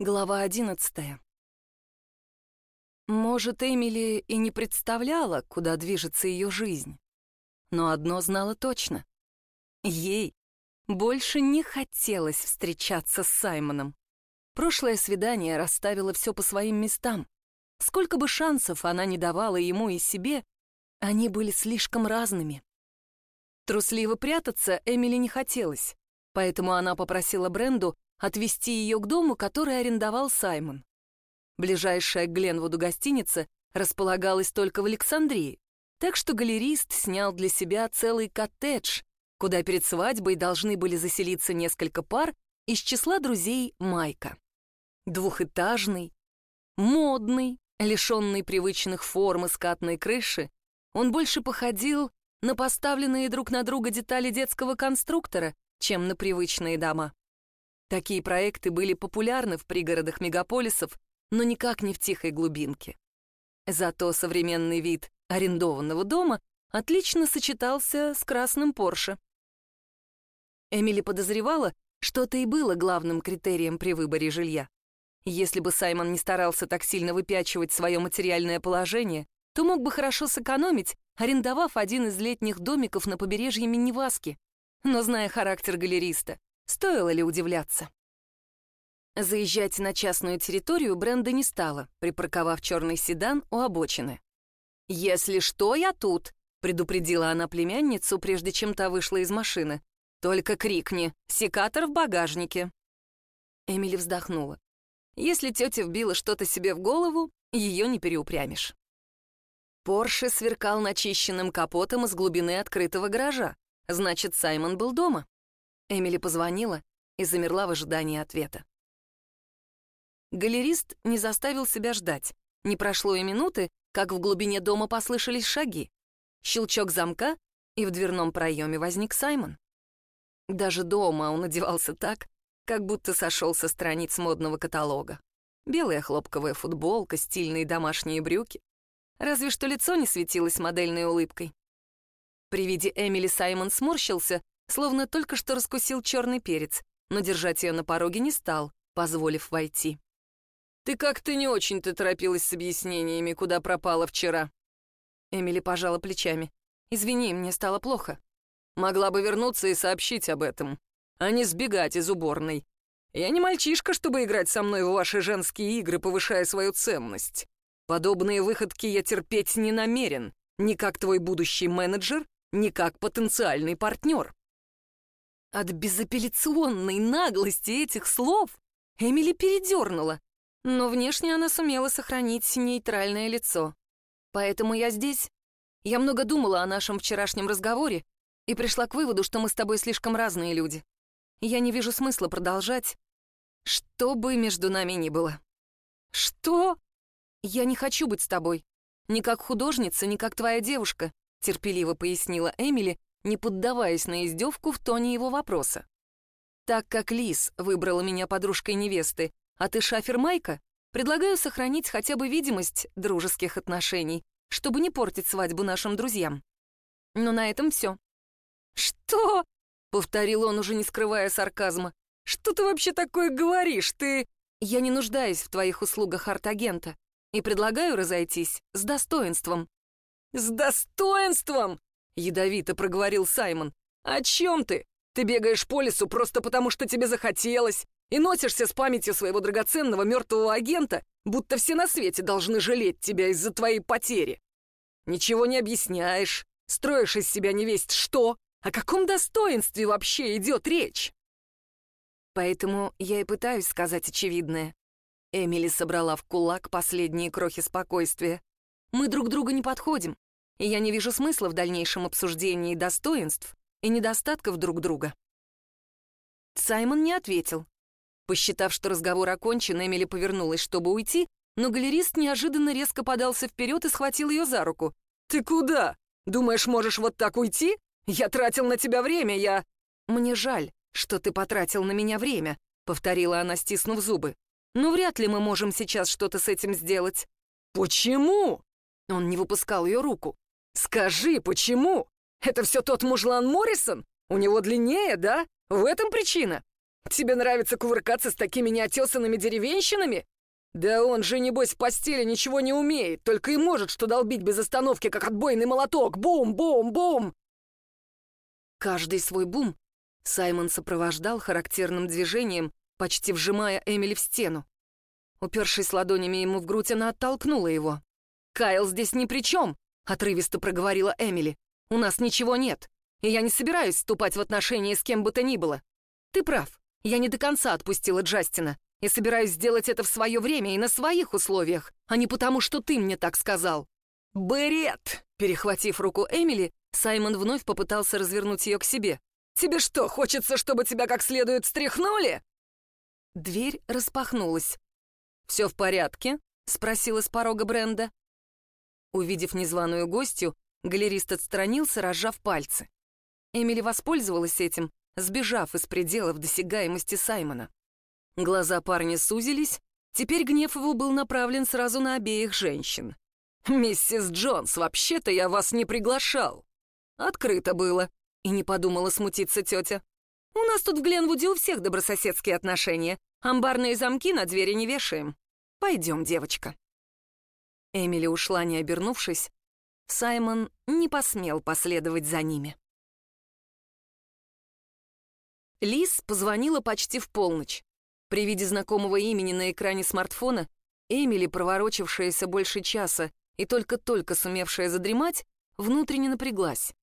Глава одиннадцатая. Может, Эмили и не представляла, куда движется ее жизнь. Но одно знала точно. Ей больше не хотелось встречаться с Саймоном. Прошлое свидание расставило все по своим местам. Сколько бы шансов она не давала ему и себе, они были слишком разными. Трусливо прятаться Эмили не хотелось, поэтому она попросила Бренду отвезти ее к дому, который арендовал Саймон. Ближайшая к Гленвуду гостиница располагалась только в Александрии, так что галерист снял для себя целый коттедж, куда перед свадьбой должны были заселиться несколько пар из числа друзей Майка. Двухэтажный, модный, лишенный привычных форм и скатной крыши, он больше походил на поставленные друг на друга детали детского конструктора, чем на привычные дома. Такие проекты были популярны в пригородах мегаполисов, но никак не в тихой глубинке. Зато современный вид арендованного дома отлично сочетался с красным Порше. Эмили подозревала, что это и было главным критерием при выборе жилья. Если бы Саймон не старался так сильно выпячивать свое материальное положение, то мог бы хорошо сэкономить, арендовав один из летних домиков на побережье Минневаски. Но зная характер галериста, Стоило ли удивляться? Заезжать на частную территорию Бренда не стала, припарковав черный седан у обочины. «Если что, я тут», — предупредила она племянницу, прежде чем та вышла из машины. «Только крикни, секатор в багажнике». Эмили вздохнула. Если тетя вбила что-то себе в голову, ее не переупрямишь. Порше сверкал начищенным капотом из глубины открытого гаража. Значит, Саймон был дома. Эмили позвонила и замерла в ожидании ответа. Галерист не заставил себя ждать. Не прошло и минуты, как в глубине дома послышались шаги. Щелчок замка, и в дверном проеме возник Саймон. Даже дома он одевался так, как будто сошел со страниц модного каталога. Белая хлопковая футболка, стильные домашние брюки. Разве что лицо не светилось модельной улыбкой. При виде Эмили Саймон сморщился словно только что раскусил черный перец, но держать ее на пороге не стал, позволив войти. «Ты как-то не очень-то торопилась с объяснениями, куда пропала вчера». Эмили пожала плечами. «Извини, мне стало плохо. Могла бы вернуться и сообщить об этом, а не сбегать из уборной. Я не мальчишка, чтобы играть со мной в ваши женские игры, повышая свою ценность. Подобные выходки я терпеть не намерен, ни как твой будущий менеджер, ни как потенциальный партнер. От безапелляционной наглости этих слов Эмили передернула, но внешне она сумела сохранить нейтральное лицо. Поэтому я здесь. Я много думала о нашем вчерашнем разговоре и пришла к выводу, что мы с тобой слишком разные люди. Я не вижу смысла продолжать, что бы между нами ни было. Что? Я не хочу быть с тобой. Ни как художница, ни как твоя девушка, терпеливо пояснила Эмили, не поддаваясь на издевку в тоне его вопроса. «Так как Лис выбрала меня подружкой невесты, а ты шафер Майка, предлагаю сохранить хотя бы видимость дружеских отношений, чтобы не портить свадьбу нашим друзьям. Но на этом все». «Что?» — повторил он, уже не скрывая сарказма. «Что ты вообще такое говоришь? Ты...» «Я не нуждаюсь в твоих услугах арт-агента и предлагаю разойтись с достоинством». «С достоинством?» Ядовито проговорил Саймон. «О чем ты? Ты бегаешь по лесу просто потому, что тебе захотелось, и носишься с памятью своего драгоценного мертвого агента, будто все на свете должны жалеть тебя из-за твоей потери. Ничего не объясняешь, строишь из себя невесть что. О каком достоинстве вообще идет речь?» Поэтому я и пытаюсь сказать очевидное. Эмили собрала в кулак последние крохи спокойствия. Мы друг друга не подходим и я не вижу смысла в дальнейшем обсуждении достоинств и недостатков друг друга. Саймон не ответил. Посчитав, что разговор окончен, Эмили повернулась, чтобы уйти, но галерист неожиданно резко подался вперед и схватил ее за руку. «Ты куда? Думаешь, можешь вот так уйти? Я тратил на тебя время, я...» «Мне жаль, что ты потратил на меня время», — повторила она, стиснув зубы. «Но вряд ли мы можем сейчас что-то с этим сделать». «Почему?» Он не выпускал ее руку. «Скажи, почему? Это все тот мужлан Моррисон? У него длиннее, да? В этом причина? Тебе нравится кувыркаться с такими неотесанными деревенщинами? Да он же, небось, в постели ничего не умеет, только и может что долбить без остановки, как отбойный молоток. Бум-бум-бум!» Каждый свой бум Саймон сопровождал характерным движением, почти вжимая Эмили в стену. Упершись ладонями ему в грудь, она оттолкнула его. «Кайл здесь ни при чем!» — отрывисто проговорила Эмили. «У нас ничего нет, и я не собираюсь вступать в отношения с кем бы то ни было. Ты прав, я не до конца отпустила Джастина, и собираюсь сделать это в свое время и на своих условиях, а не потому, что ты мне так сказал». «Берет!» — перехватив руку Эмили, Саймон вновь попытался развернуть ее к себе. «Тебе что, хочется, чтобы тебя как следует встряхнули?» Дверь распахнулась. «Все в порядке?» — спросила с порога Бренда. Увидев незваную гостью, галерист отстранился, разжав пальцы. Эмили воспользовалась этим, сбежав из пределов досягаемости Саймона. Глаза парня сузились, теперь гнев его был направлен сразу на обеих женщин. «Миссис Джонс, вообще-то я вас не приглашал». Открыто было, и не подумала смутиться тетя. «У нас тут в Гленвуде у всех добрососедские отношения. Амбарные замки на двери не вешаем. Пойдем, девочка». Эмили ушла, не обернувшись. Саймон не посмел последовать за ними. Лиз позвонила почти в полночь. При виде знакомого имени на экране смартфона Эмили, проворочившаяся больше часа и только-только сумевшая задремать, внутренне напряглась.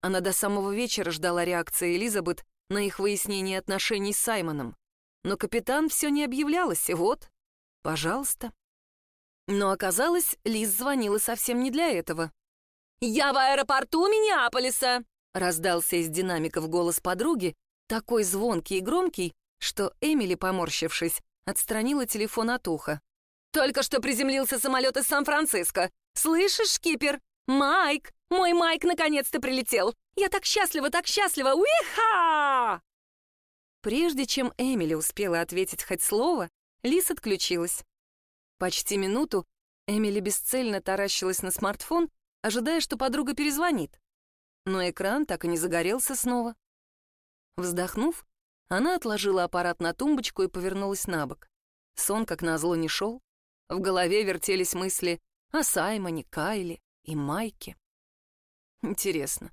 Она до самого вечера ждала реакции Элизабет на их выяснение отношений с Саймоном. Но капитан все не объявлялась, и вот, пожалуйста. Но оказалось, Лиз звонила совсем не для этого. «Я в аэропорту Миннеаполиса!» раздался из динамиков голос подруги, такой звонкий и громкий, что Эмили, поморщившись, отстранила телефон от уха. «Только что приземлился самолет из Сан-Франциско. Слышишь, шкипер? Майк! Мой Майк наконец-то прилетел! Я так счастлива, так счастлива! Уиха!» Прежде чем Эмили успела ответить хоть слово, Лис отключилась. Почти минуту Эмили бесцельно таращилась на смартфон, ожидая, что подруга перезвонит. Но экран так и не загорелся снова. Вздохнув, она отложила аппарат на тумбочку и повернулась на бок. Сон, как назло, не шел. В голове вертелись мысли о Саймоне, Кайле и Майке. Интересно,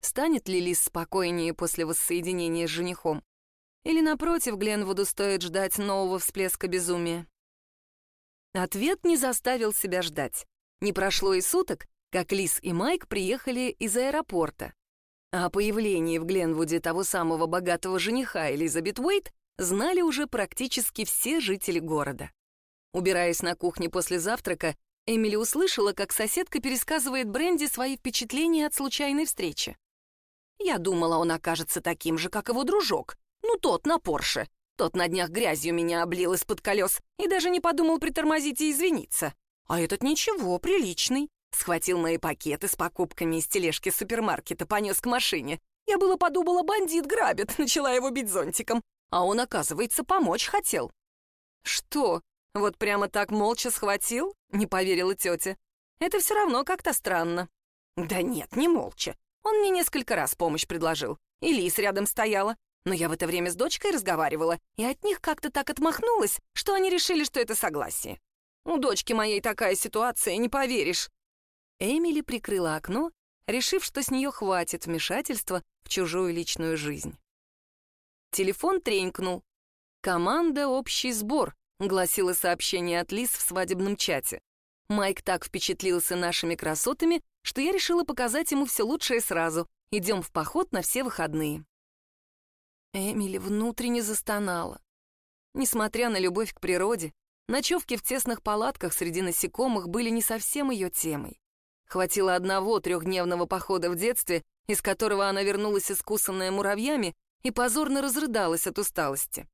станет ли Лиз спокойнее после воссоединения с женихом? Или, напротив, Гленвуду стоит ждать нового всплеска безумия? Ответ не заставил себя ждать. Не прошло и суток, как Лиз и Майк приехали из аэропорта. О появлении в Гленвуде того самого богатого жениха Элизабет Уэйт знали уже практически все жители города. Убираясь на кухне после завтрака, Эмили услышала, как соседка пересказывает Бренди свои впечатления от случайной встречи. «Я думала, он окажется таким же, как его дружок. Ну, тот на Порше. Тот на днях грязью меня облил из-под колес и даже не подумал притормозить и извиниться. А этот ничего, приличный. Схватил мои пакеты с покупками из тележки супермаркета, понес к машине. Я было подумала, бандит грабит, начала его бить зонтиком. А он, оказывается, помочь хотел. «Что, вот прямо так молча схватил?» — не поверила тетя. «Это все равно как-то странно». «Да нет, не молча. Он мне несколько раз помощь предложил. И Лис рядом стояла. Но я в это время с дочкой разговаривала, и от них как-то так отмахнулась, что они решили, что это согласие. У дочки моей такая ситуация, не поверишь. Эмили прикрыла окно, решив, что с нее хватит вмешательства в чужую личную жизнь. Телефон тренькнул. «Команда «Общий сбор», — гласило сообщение от Лиз в свадебном чате. Майк так впечатлился нашими красотами, что я решила показать ему все лучшее сразу. Идем в поход на все выходные. Эмили внутренне застонала. Несмотря на любовь к природе, ночевки в тесных палатках среди насекомых были не совсем ее темой. Хватило одного трехдневного похода в детстве, из которого она вернулась искусанная муравьями и позорно разрыдалась от усталости.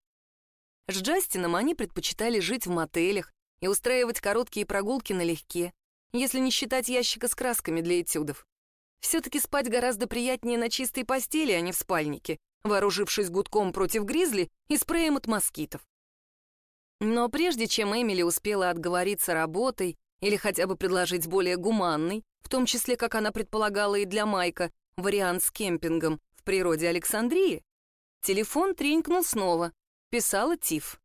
С Джастином они предпочитали жить в мотелях и устраивать короткие прогулки налегке, если не считать ящика с красками для этюдов. Все-таки спать гораздо приятнее на чистой постели, а не в спальнике, вооружившись гудком против гризли и спреем от москитов. Но прежде чем Эмили успела отговориться работой или хотя бы предложить более гуманный, в том числе, как она предполагала и для Майка, вариант с кемпингом в природе Александрии, Телефон тренькнул снова. Писала Тиф.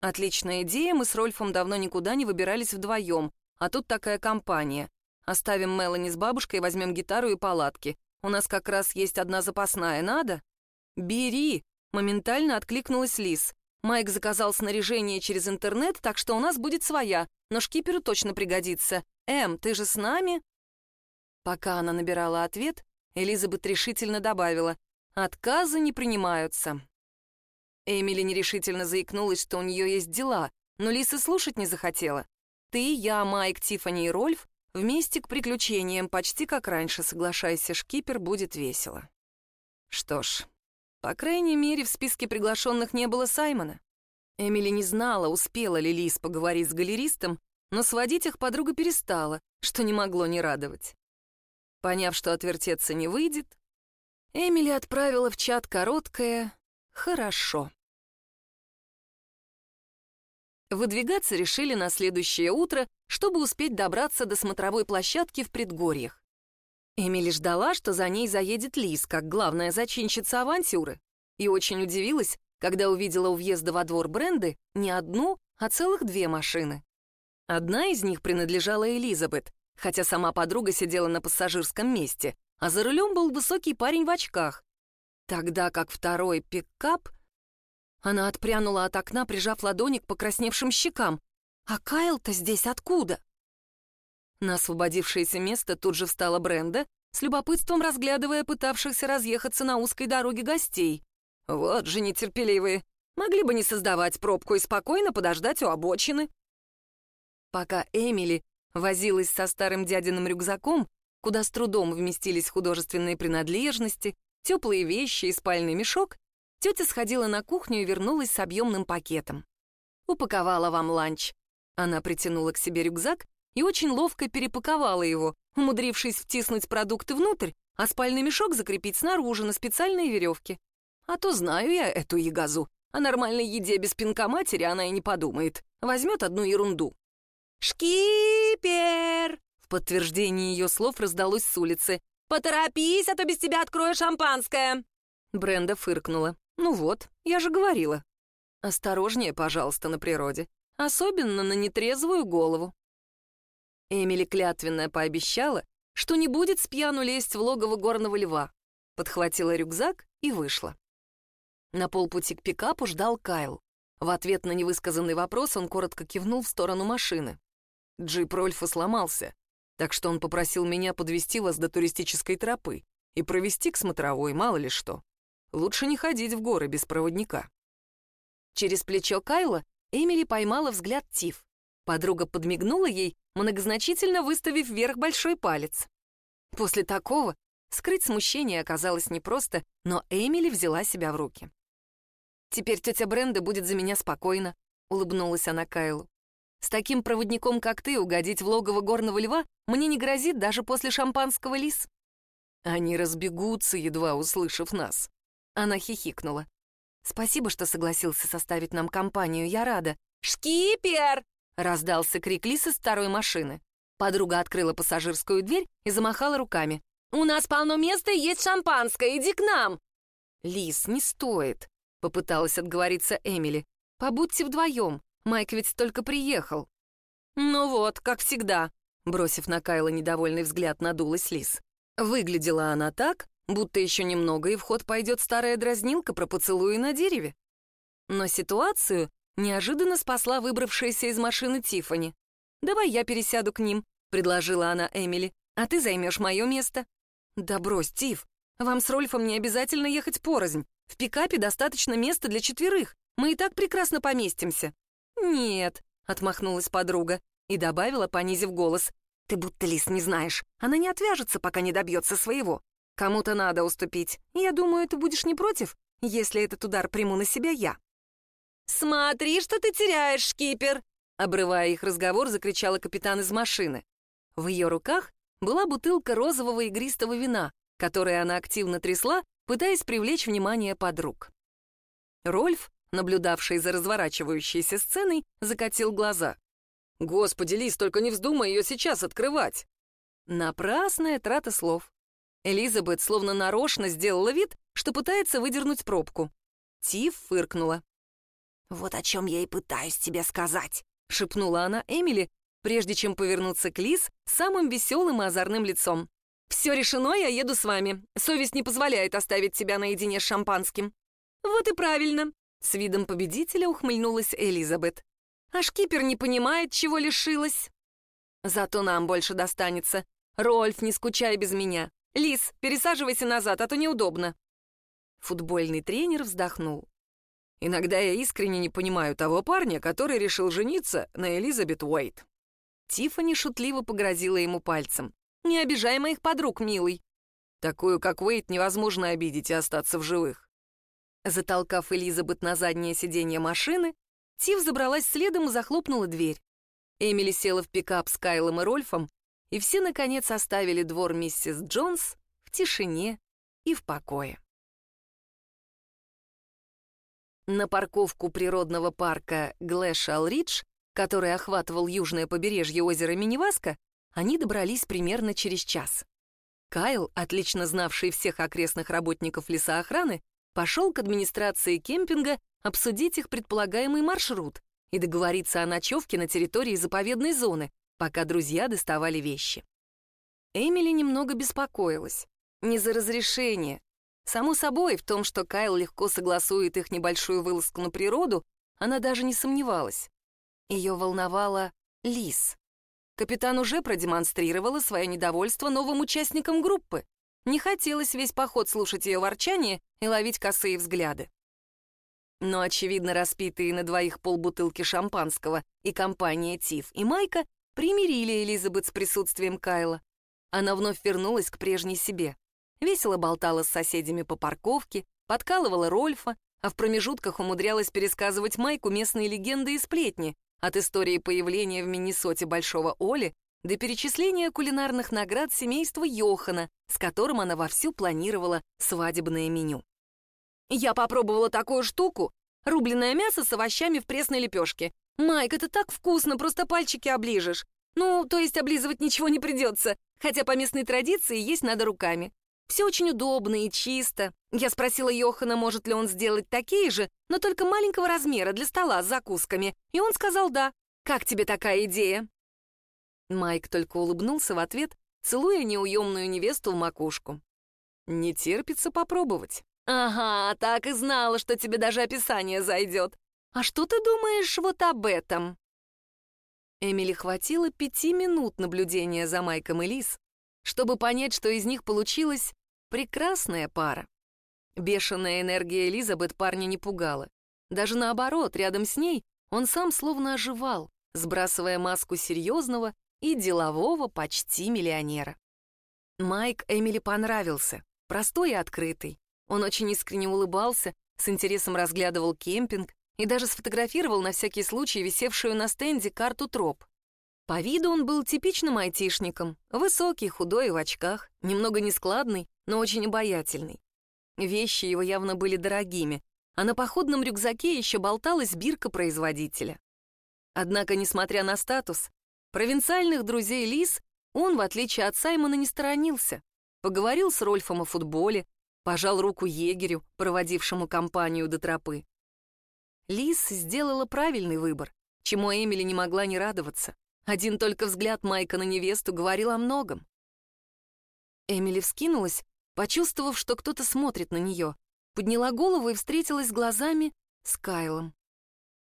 Отличная идея, мы с Рольфом давно никуда не выбирались вдвоем, а тут такая компания. Оставим Мелани с бабушкой, возьмем гитару и палатки. У нас как раз есть одна запасная, надо? Бери! Моментально откликнулась Лис. Майк заказал снаряжение через интернет, так что у нас будет своя, но шкиперу точно пригодится. Эм, ты же с нами? Пока она набирала ответ, Элизабет решительно добавила, «Отказы не принимаются». Эмили нерешительно заикнулась, что у нее есть дела, но Лиса слушать не захотела. «Ты, я, Майк, Тиффани и Рольф вместе к приключениям, почти как раньше, соглашайся, шкипер, будет весело». Что ж, по крайней мере, в списке приглашенных не было Саймона. Эмили не знала, успела ли Лис поговорить с галеристом, но сводить их подруга перестала, что не могло не радовать. Поняв, что отвертеться не выйдет, Эмили отправила в чат короткое «хорошо». Выдвигаться решили на следующее утро, чтобы успеть добраться до смотровой площадки в предгорьях. Эмили ждала, что за ней заедет Лиз, как главная зачинщица авантюры, и очень удивилась, когда увидела у въезда во двор бренды не одну, а целых две машины. Одна из них принадлежала Элизабет, хотя сама подруга сидела на пассажирском месте, а за рулем был высокий парень в очках. Тогда как второй пикап... Она отпрянула от окна, прижав ладони к покрасневшим щекам. «А Кайл-то здесь откуда?» На освободившееся место тут же встала Бренда, с любопытством разглядывая пытавшихся разъехаться на узкой дороге гостей. «Вот же нетерпеливые! Могли бы не создавать пробку и спокойно подождать у обочины». Пока Эмили возилась со старым дядиным рюкзаком, куда с трудом вместились художественные принадлежности, теплые вещи и спальный мешок, тетя сходила на кухню и вернулась с объемным пакетом. «Упаковала вам ланч». Она притянула к себе рюкзак и очень ловко перепаковала его, умудрившись втиснуть продукты внутрь, а спальный мешок закрепить снаружи на специальной веревке. А то знаю я эту ягозу. О нормальной еде без пинка матери она и не подумает. Возьмет одну ерунду. «Шкипер!» В подтверждение ее слов раздалось с улицы. «Поторопись, а то без тебя открою шампанское!» Бренда фыркнула. «Ну вот, я же говорила. Осторожнее, пожалуйста, на природе. Особенно на нетрезвую голову». Эмили клятвенно пообещала, что не будет с пьяну лезть в логово горного льва. Подхватила рюкзак и вышла. На полпути к пикапу ждал Кайл. В ответ на невысказанный вопрос он коротко кивнул в сторону машины. Джип Рольфа сломался, так что он попросил меня подвести вас до туристической тропы и провести к смотровой, мало ли что. Лучше не ходить в горы без проводника. Через плечо Кайла Эмили поймала взгляд Тиф. Подруга подмигнула ей, многозначительно выставив вверх большой палец. После такого скрыть смущение оказалось непросто, но Эмили взяла себя в руки. «Теперь тетя Бренда будет за меня спокойна», — улыбнулась она Кайлу. С таким проводником, как ты, угодить в логово горного льва мне не грозит даже после шампанского лис. Они разбегутся, едва услышав нас. Она хихикнула. Спасибо, что согласился составить нам компанию, я рада. «Шкипер!» — раздался крик Лисы с второй машины. Подруга открыла пассажирскую дверь и замахала руками. «У нас полно места и есть шампанское, иди к нам!» «Лис, не стоит», — попыталась отговориться Эмили. «Побудьте вдвоем. Майк ведь только приехал». «Ну вот, как всегда», — бросив на Кайла недовольный взгляд, надулась Лис. Выглядела она так, будто еще немного, и в ход пойдет старая дразнилка про поцелуи на дереве. Но ситуацию неожиданно спасла выбравшаяся из машины Тифани. «Давай я пересяду к ним», — предложила она Эмили, «а ты займешь мое место». «Да брось, Тиф, вам с Рольфом не обязательно ехать порознь. В пикапе достаточно места для четверых. Мы и так прекрасно поместимся». «Нет», — отмахнулась подруга и добавила, понизив голос. «Ты будто лис не знаешь. Она не отвяжется, пока не добьется своего. Кому-то надо уступить. Я думаю, ты будешь не против, если этот удар приму на себя я». «Смотри, что ты теряешь, шкипер!» Обрывая их разговор, закричала капитан из машины. В ее руках была бутылка розового игристого вина, которое она активно трясла, пытаясь привлечь внимание подруг. Рольф наблюдавший за разворачивающейся сценой, закатил глаза. «Господи, Лиз, только не вздумай ее сейчас открывать!» Напрасная трата слов. Элизабет словно нарочно сделала вид, что пытается выдернуть пробку. Тиф фыркнула. «Вот о чем я и пытаюсь тебе сказать», — шепнула она Эмили, прежде чем повернуться к Лиз самым веселым и озорным лицом. «Все решено, я еду с вами. Совесть не позволяет оставить тебя наедине с шампанским». «Вот и правильно», — с видом победителя ухмыльнулась Элизабет. «А шкипер не понимает, чего лишилась». «Зато нам больше достанется. Рольф, не скучай без меня. Лиз, пересаживайся назад, а то неудобно». Футбольный тренер вздохнул. «Иногда я искренне не понимаю того парня, который решил жениться на Элизабет Уэйт». Тиффани шутливо погрозила ему пальцем. «Не обижай моих подруг, милый. Такую, как Уэйт, невозможно обидеть и остаться в живых». Затолкав Элизабет на заднее сиденье машины, Тиф забралась следом и захлопнула дверь. Эмили села в пикап с Кайлом и Рольфом, и все, наконец, оставили двор миссис Джонс в тишине и в покое. На парковку природного парка Глэшал-Ридж, который охватывал южное побережье озера Миниваска, они добрались примерно через час. Кайл, отлично знавший всех окрестных работников лесоохраны, пошел к администрации кемпинга обсудить их предполагаемый маршрут и договориться о ночевке на территории заповедной зоны, пока друзья доставали вещи. Эмили немного беспокоилась. Не за разрешение, Само собой, в том, что Кайл легко согласует их небольшую вылазку на природу, она даже не сомневалась. Ее волновала Лис. Капитан уже продемонстрировала свое недовольство новым участникам группы. Не хотелось весь поход слушать ее ворчание и ловить косые взгляды. Но, очевидно, распитые на двоих полбутылки шампанского и компания Тиф и Майка примирили Элизабет с присутствием Кайла. Она вновь вернулась к прежней себе весело болтала с соседями по парковке, подкалывала Рольфа, а в промежутках умудрялась пересказывать Майку местные легенды и сплетни, от истории появления в Миннесоте Большого Оли до перечисления кулинарных наград семейства Йохана, с которым она вовсю планировала свадебное меню. «Я попробовала такую штуку — рубленое мясо с овощами в пресной лепешке. Майк, это так вкусно, просто пальчики оближешь. Ну, то есть облизывать ничего не придется, хотя по местной традиции есть надо руками. Все очень удобно и чисто. Я спросила Йохана, может ли он сделать такие же, но только маленького размера для стола с закусками, и он сказал «да». «Как тебе такая идея?» Майк только улыбнулся в ответ, целуя неуемную невесту в макушку. «Не терпится попробовать». «Ага, так и знала, что тебе даже описание зайдет. А что ты думаешь вот об этом?» Эмили хватило пяти минут наблюдения за Майком и Лиз, чтобы понять, что из них получилась прекрасная пара. Бешеная энергия Элизабет парня не пугала. Даже наоборот, рядом с ней он сам словно оживал, сбрасывая маску серьезного и делового почти миллионера. Майк Эмили понравился, простой и открытый. Он очень искренне улыбался, с интересом разглядывал кемпинг и даже сфотографировал на всякий случай висевшую на стенде карту троп. По виду он был типичным айтишником, высокий, худой, в очках, немного нескладный, но очень обаятельный. Вещи его явно были дорогими, а на походном рюкзаке еще болталась бирка производителя. Однако, несмотря на статус, провинциальных друзей Лис он, в отличие от Саймона, не сторонился. Поговорил с Рольфом о футболе, пожал руку егерю, проводившему компанию до тропы. Лис сделала правильный выбор, чему Эмили не могла не радоваться. Один только взгляд Майка на невесту говорил о многом. Эмили вскинулась, почувствовав, что кто-то смотрит на нее, подняла голову и встретилась глазами с Кайлом.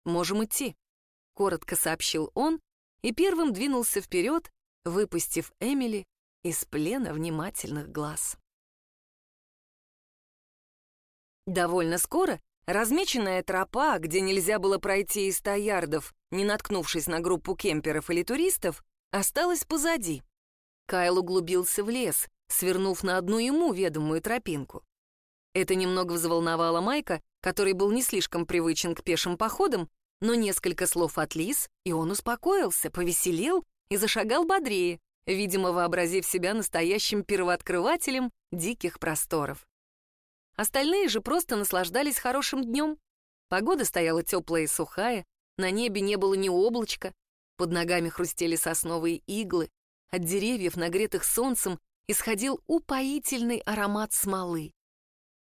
«Можем идти», — коротко сообщил он и первым двинулся вперед, выпустив Эмили из плена внимательных глаз. Довольно скоро размеченная тропа, где нельзя было пройти и ста ярдов, не наткнувшись на группу кемперов или туристов, осталась позади. Кайл углубился в лес, свернув на одну ему ведомую тропинку. Это немного взволновало Майка, который был не слишком привычен к пешим походам, но несколько слов от Лис, и он успокоился, повеселел и зашагал бодрее, видимо, вообразив себя настоящим первооткрывателем диких просторов. Остальные же просто наслаждались хорошим днем. Погода стояла теплая и сухая, на небе не было ни облачка, под ногами хрустели сосновые иглы, от деревьев, нагретых солнцем, исходил упоительный аромат смолы.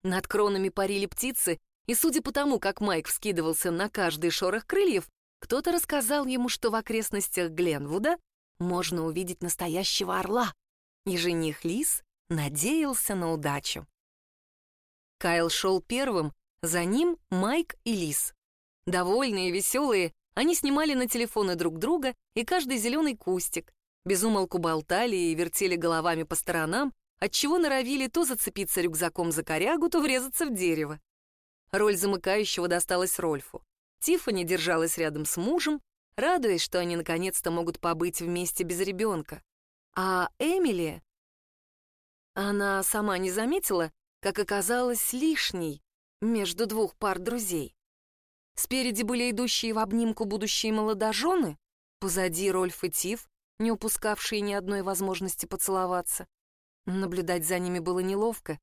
Над кронами парили птицы, и судя по тому, как Майк вскидывался на каждый шорох крыльев, кто-то рассказал ему, что в окрестностях Гленвуда можно увидеть настоящего орла, и жених Лис надеялся на удачу. Кайл шел первым, за ним Майк и Лис. Довольные, веселые, они снимали на телефоны друг друга и каждый зеленый кустик, безумолку болтали и вертели головами по сторонам, отчего норовили то зацепиться рюкзаком за корягу, то врезаться в дерево. Роль замыкающего досталась Рольфу. Тиффани держалась рядом с мужем, радуясь, что они наконец-то могут побыть вместе без ребенка. А Эмили... Она сама не заметила, как оказалась лишней между двух пар друзей. Спереди были идущие в обнимку будущие молодожены, позади Рольф и Тиф, не упускавшие ни одной возможности поцеловаться. Наблюдать за ними было неловко.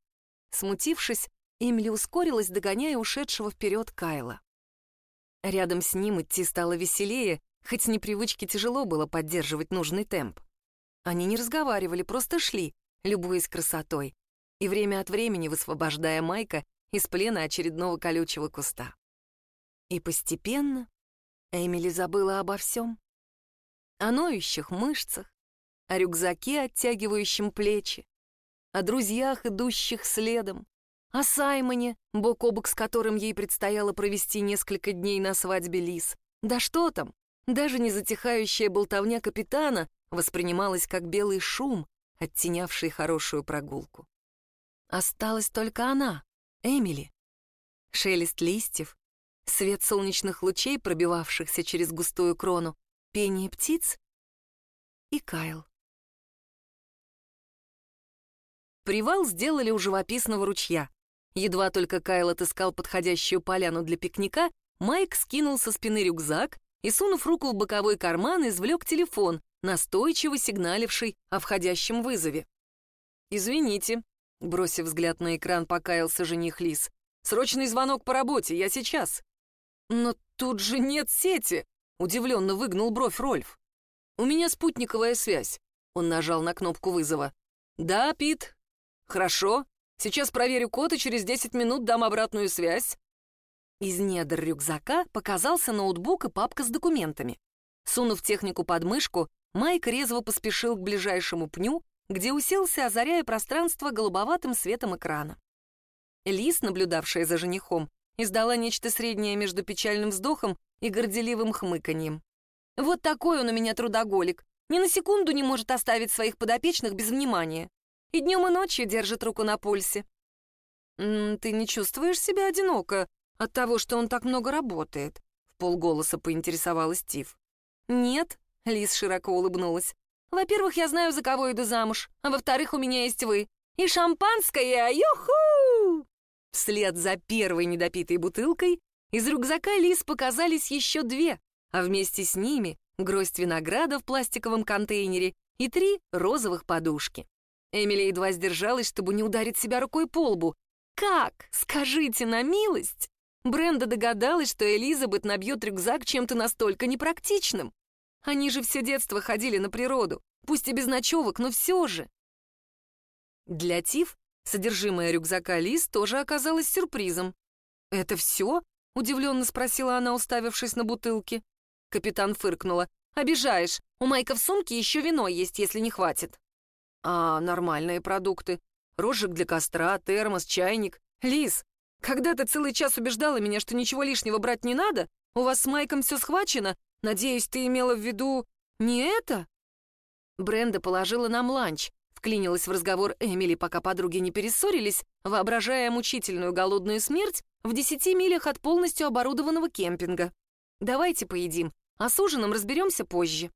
Смутившись, Эмили ускорилась, догоняя ушедшего вперед Кайла. Рядом с ним идти стало веселее, хоть с непривычки тяжело было поддерживать нужный темп. Они не разговаривали, просто шли, любуясь красотой, и время от времени высвобождая Майка из плена очередного колючего куста. И постепенно Эмили забыла обо всем. О ноющих мышцах, о рюкзаке, оттягивающем плечи, о друзьях, идущих следом, о Саймоне, бок о бок с которым ей предстояло провести несколько дней на свадьбе Лис. Да что там, даже не затихающая болтовня капитана воспринималась как белый шум, оттенявший хорошую прогулку. Осталась только она, Эмили. Шелест листьев, свет солнечных лучей, пробивавшихся через густую крону, пение птиц и Кайл. Привал сделали у живописного ручья. Едва только Кайл отыскал подходящую поляну для пикника, Майк скинул со спины рюкзак и, сунув руку в боковой карман, извлек телефон, настойчиво сигналивший о входящем вызове. «Извините», — бросив взгляд на экран, покаялся жених Лис. «Срочный звонок по работе, я сейчас». «Но тут же нет сети», — удивленно выгнул бровь Рольф. «У меня спутниковая связь», — он нажал на кнопку вызова. «Да, Пит. Хорошо. Сейчас проверю код и через 10 минут дам обратную связь». Из недр рюкзака показался ноутбук и папка с документами. Сунув технику под мышку, Майк резво поспешил к ближайшему пню, где уселся, озаряя пространство голубоватым светом экрана. Лис, наблюдавшая за женихом, издала нечто среднее между печальным вздохом и горделивым хмыканьем. «Вот такой он у меня трудоголик. Ни на секунду не может оставить своих подопечных без внимания и днем и ночью держит руку на пульсе. «Ты не чувствуешь себя одиноко от того, что он так много работает?» — в полголоса поинтересовалась Стив. «Нет», — Лиз широко улыбнулась. «Во-первых, я знаю, за кого иду замуж, а во-вторых, у меня есть вы. И шампанское! Юху!» Вслед за первой недопитой бутылкой из рюкзака Лиз показались еще две, а вместе с ними гроздь винограда в пластиковом контейнере и три розовых подушки. Эмили едва сдержалась, чтобы не ударить себя рукой по лбу. «Как? Скажите на милость!» Бренда догадалась, что Элизабет набьет рюкзак чем-то настолько непрактичным. Они же все детство ходили на природу, пусть и без ночевок, но все же. Для Тиф содержимое рюкзака Лиз тоже оказалось сюрпризом. «Это все?» — удивленно спросила она, уставившись на бутылки. Капитан фыркнула. «Обижаешь. У Майка в сумке еще вино есть, если не хватит». А нормальные продукты? Рожек для костра, термос, чайник. Лиз, когда ты целый час убеждала меня, что ничего лишнего брать не надо, у вас с Майком все схвачено, надеюсь, ты имела в виду не это? Бренда положила нам ланч, вклинилась в разговор Эмили, пока подруги не перессорились, воображая мучительную голодную смерть в десяти милях от полностью оборудованного кемпинга. Давайте поедим, а с ужином разберемся позже.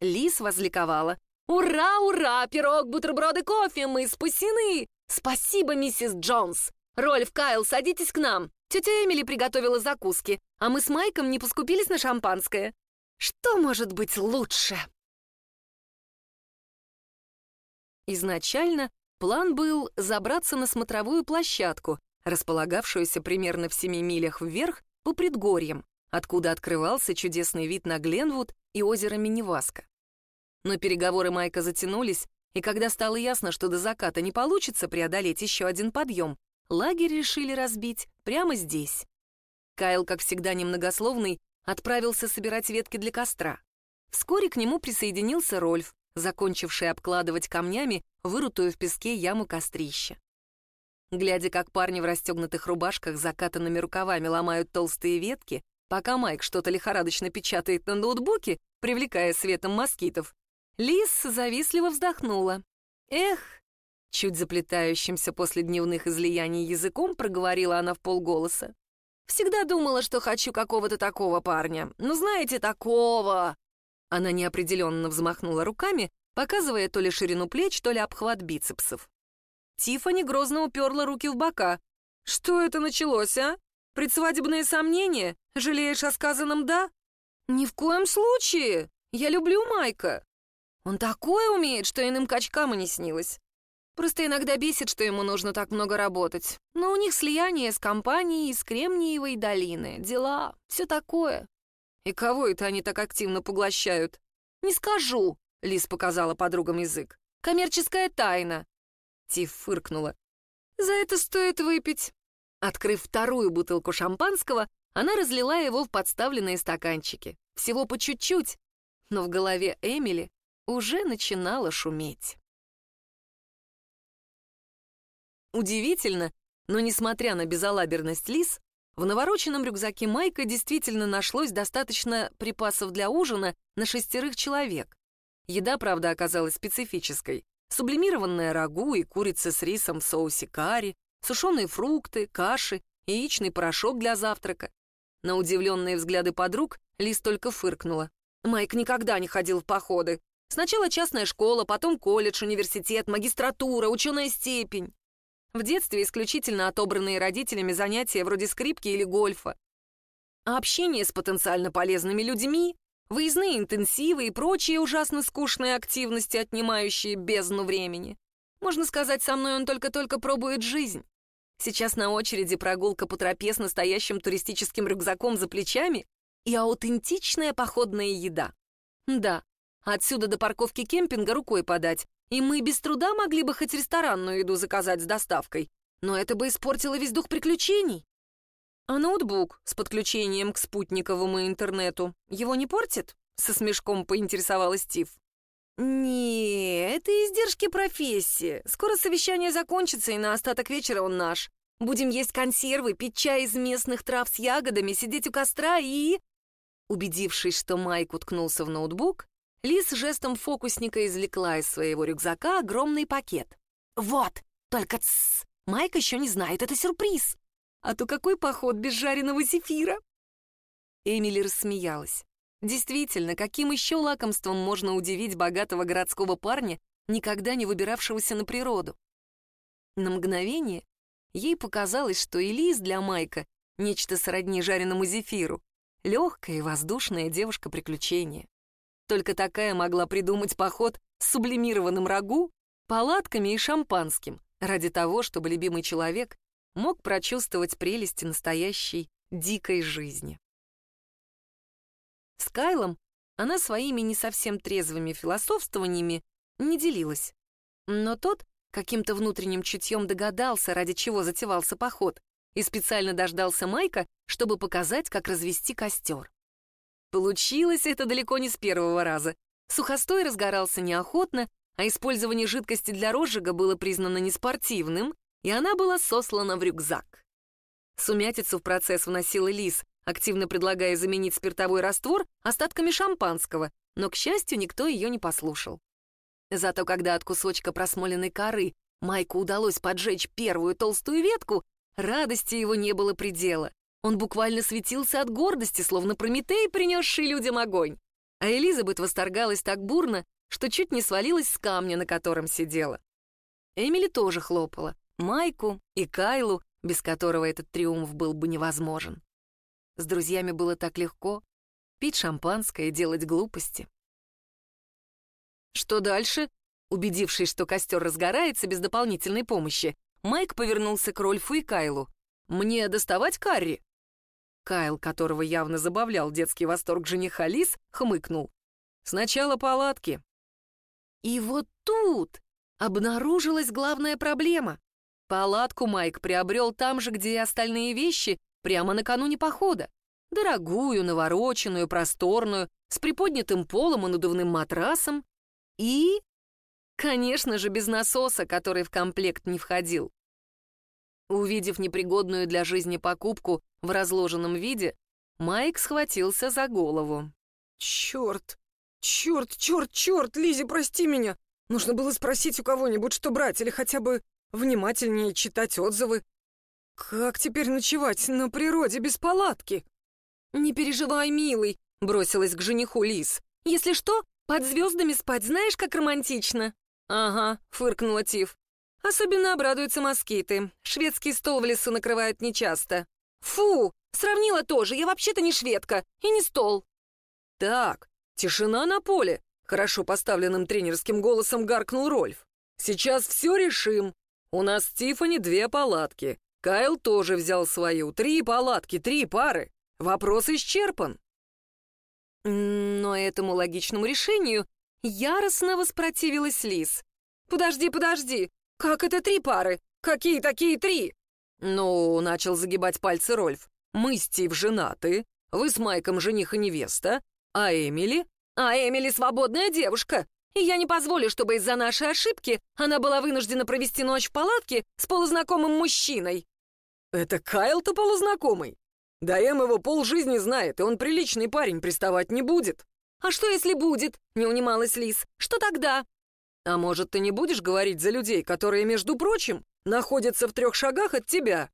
Лиз возликовала. «Ура, ура! Пирог, бутерброды, кофе! Мы спасены! Спасибо, миссис Джонс! Рольф, Кайл, садитесь к нам! Тетя Эмили приготовила закуски, а мы с Майком не поскупились на шампанское. Что может быть лучше?» Изначально план был забраться на смотровую площадку, располагавшуюся примерно в семи милях вверх по предгорьям, откуда открывался чудесный вид на Гленвуд и озеро Миниваска. Но переговоры Майка затянулись, и когда стало ясно, что до заката не получится преодолеть еще один подъем, лагерь решили разбить прямо здесь. Кайл, как всегда немногословный, отправился собирать ветки для костра. Вскоре к нему присоединился Рольф, закончивший обкладывать камнями вырутую в песке яму кострища. Глядя, как парни в расстегнутых рубашках закатанными рукавами ломают толстые ветки, пока Майк что-то лихорадочно печатает на ноутбуке, привлекая светом москитов, Лис завистливо вздохнула. «Эх!» Чуть заплетающимся после дневных излияний языком проговорила она в полголоса. «Всегда думала, что хочу какого-то такого парня. Ну, знаете, такого!» Она неопределенно взмахнула руками, показывая то ли ширину плеч, то ли обхват бицепсов. Тиффани грозно уперла руки в бока. «Что это началось, а? Предсвадебные сомнения? Жалеешь о сказанном «да»?» «Ни в коем случае! Я люблю Майка. Он такое умеет, что иным качкам и не снилось. Просто иногда бесит, что ему нужно так много работать. Но у них слияние с компанией из Кремниевой долины, дела, все такое. И кого это они так активно поглощают? Не скажу, Лис показала подругам язык. Коммерческая тайна. Тиф фыркнула. «За это стоит выпить». Открыв вторую бутылку шампанского, она разлила его в подставленные стаканчики. Всего по чуть-чуть, но в голове Эмили уже начинало шуметь. Удивительно, но несмотря на безалаберность Лис, в навороченном рюкзаке Майка действительно нашлось достаточно припасов для ужина на шестерых человек. Еда, правда, оказалась специфической. Сублимированное рагу и курица с рисом в соусе карри, сушеные фрукты, каши, яичный порошок для завтрака. На удивленные взгляды подруг Лиз только фыркнула. Майк никогда не ходил в походы. Сначала частная школа, потом колледж, университет, магистратура, ученая степень. В детстве исключительно отобранные родителями занятия вроде скрипки или гольфа. А общение с потенциально полезными людьми, выездные интенсивы и прочие ужасно скучные активности, отнимающие бездну времени. Можно сказать, со мной он только-только пробует жизнь. Сейчас на очереди прогулка по тропе с настоящим туристическим рюкзаком за плечами и аутентичная походная еда. Да, отсюда до парковки кемпинга рукой подать, и мы без труда могли бы хоть ресторанную еду заказать с доставкой, но это бы испортило весь дух приключений. А ноутбук с подключением к спутниковому интернету его не портит? Со смешком поинтересовалась Стив. «Не, это издержки профессии. Скоро совещание закончится, и на остаток вечера он наш. Будем есть консервы, пить чай из местных трав с ягодами, сидеть у костра и...» Убедившись, что Майк уткнулся в ноутбук, Лис жестом фокусника извлекла из своего рюкзака огромный пакет. «Вот, только тссс, Майк еще не знает, это сюрприз!» А то какой поход без жареного зефира? Эмили рассмеялась. Действительно, каким еще лакомством можно удивить богатого городского парня, никогда не выбиравшегося на природу? На мгновение ей показалось, что Элис для Майка — нечто сродни жареному зефиру, легкая и воздушная девушка-приключения. Только такая могла придумать поход с сублимированным рагу, палатками и шампанским, ради того, чтобы любимый человек мог прочувствовать прелести настоящей дикой жизни. С Кайлом она своими не совсем трезвыми философствованиями не делилась. Но тот каким-то внутренним чутьем догадался, ради чего затевался поход, и специально дождался Майка, чтобы показать, как развести костер. Получилось это далеко не с первого раза. Сухостой разгорался неохотно, а использование жидкости для розжига было признано неспортивным, и она была сослана в рюкзак. Сумятицу в процесс вносила Лис, активно предлагая заменить спиртовой раствор остатками шампанского, но, к счастью, никто ее не послушал. Зато когда от кусочка просмоленной коры Майку удалось поджечь первую толстую ветку, радости его не было предела. Он буквально светился от гордости, словно Прометей, принесший людям огонь. А Элизабет восторгалась так бурно, что чуть не свалилась с камня, на котором сидела. Эмили тоже хлопала. Майку и Кайлу, без которого этот триумф был бы невозможен. С друзьями было так легко пить шампанское и делать глупости. Что дальше? Убедившись, что костер разгорается без дополнительной помощи, Майк повернулся к Рольфу и Кайлу. «Мне доставать Карри?» Кайл, которого явно забавлял детский восторг жениха Лис, хмыкнул. «Сначала палатки». И вот тут обнаружилась главная проблема. Палатку Майк приобрел там же, где и остальные вещи, прямо накануне похода. Дорогую, навороченную, просторную, с приподнятым полом и надувным матрасом. И, конечно же, без насоса, который в комплект не входил. Увидев непригодную для жизни покупку в разложенном виде, Майк схватился за голову. «Черт! Черт, черт, черт! Лизи, прости меня! Нужно было спросить у кого-нибудь, что брать, или хотя бы внимательнее читать отзывы. Как теперь ночевать на природе без палатки?» «Не переживай, милый», — бросилась к жениху Лис. «Если что, под звездами спать знаешь, как романтично?» «Ага», — фыркнула Тиф. «Особенно обрадуются москиты. Шведский стол в лесу накрывают нечасто». «Фу! Сравнила тоже, я вообще-то не шведка, и не стол». «Так, тишина на поле», — хорошо поставленным тренерским голосом гаркнул Рольф. «Сейчас все решим. У нас с Тиффани две палатки. Кайл тоже взял свою. Три палатки, три пары. Вопрос исчерпан. Но этому логичному решению яростно воспротивилась Лис. «Подожди, подожди! Как это три пары? Какие такие три?» «Ну, — начал загибать пальцы Рольф, — мы Стив женаты, вы с Майком жених и невеста, а Эмили?» «А Эмили свободная девушка, и я не позволю, чтобы из-за нашей ошибки она была вынуждена провести ночь в палатке с полузнакомым мужчиной». «Это Кайл-то полузнакомый?» Даем его полжизни знает, и он приличный парень, приставать не будет. А что, если будет? Не унималась Лис. Что тогда? А может, ты не будешь говорить за людей, которые, между прочим, находятся в трех шагах от тебя?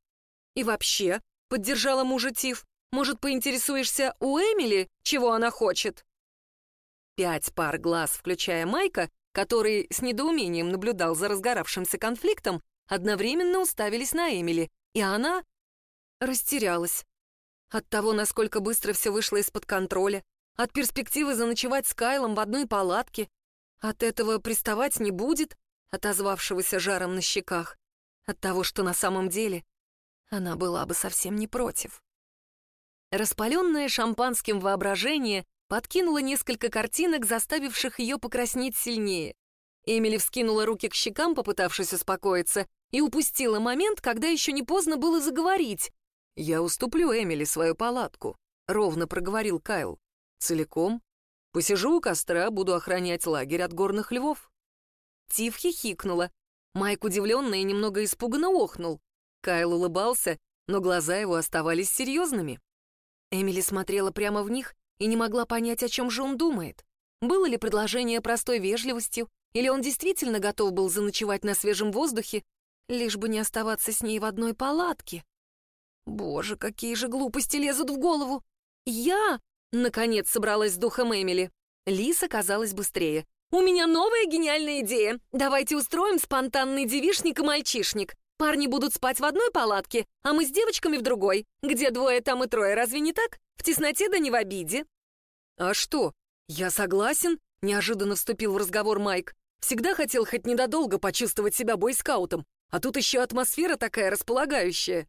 И вообще, поддержала мужа Тиф, может, поинтересуешься у Эмили, чего она хочет? Пять пар глаз, включая Майка, который с недоумением наблюдал за разгоравшимся конфликтом, одновременно уставились на Эмили, и она растерялась. От того, насколько быстро все вышло из-под контроля, от перспективы заночевать с Кайлом в одной палатке, от этого приставать не будет, отозвавшегося жаром на щеках, от того, что на самом деле она была бы совсем не против. Распаленное шампанским воображение подкинуло несколько картинок, заставивших ее покраснеть сильнее. Эмили вскинула руки к щекам, попытавшись успокоиться, и упустила момент, когда еще не поздно было заговорить. «Я уступлю Эмили свою палатку», — ровно проговорил Кайл. «Целиком. Посижу у костра, буду охранять лагерь от горных львов». Тиф хихикнула. Майк удивленно и немного испуганно охнул. Кайл улыбался, но глаза его оставались серьезными. Эмили смотрела прямо в них и не могла понять, о чем же он думает. Было ли предложение простой вежливостью, или он действительно готов был заночевать на свежем воздухе, лишь бы не оставаться с ней в одной палатке. Боже, какие же глупости лезут в голову! Я, наконец, собралась с духом Эмили. Лиса казалась быстрее. «У меня новая гениальная идея. Давайте устроим спонтанный девишник и мальчишник. Парни будут спать в одной палатке, а мы с девочками в другой. Где двое, там и трое, разве не так? В тесноте да не в обиде». «А что? Я согласен», — неожиданно вступил в разговор Майк. «Всегда хотел хоть недолго почувствовать себя бойскаутом, а тут еще атмосфера такая располагающая».